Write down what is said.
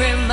remember